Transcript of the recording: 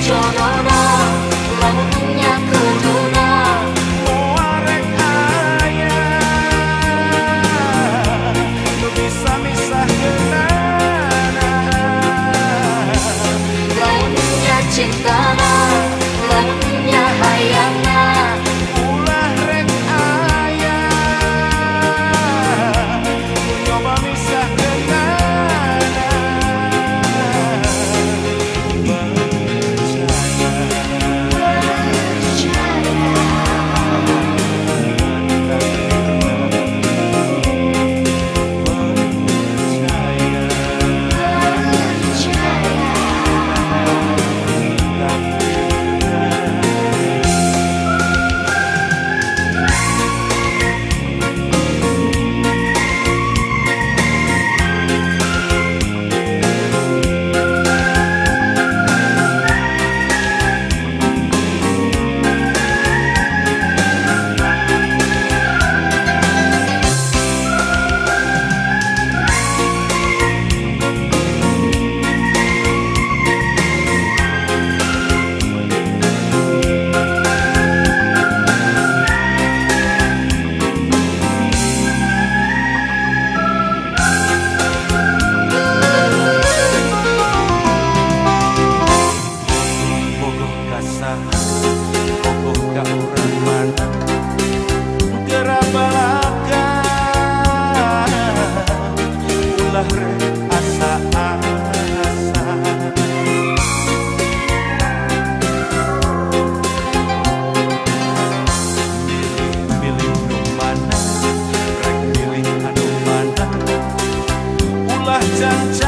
John on jodoh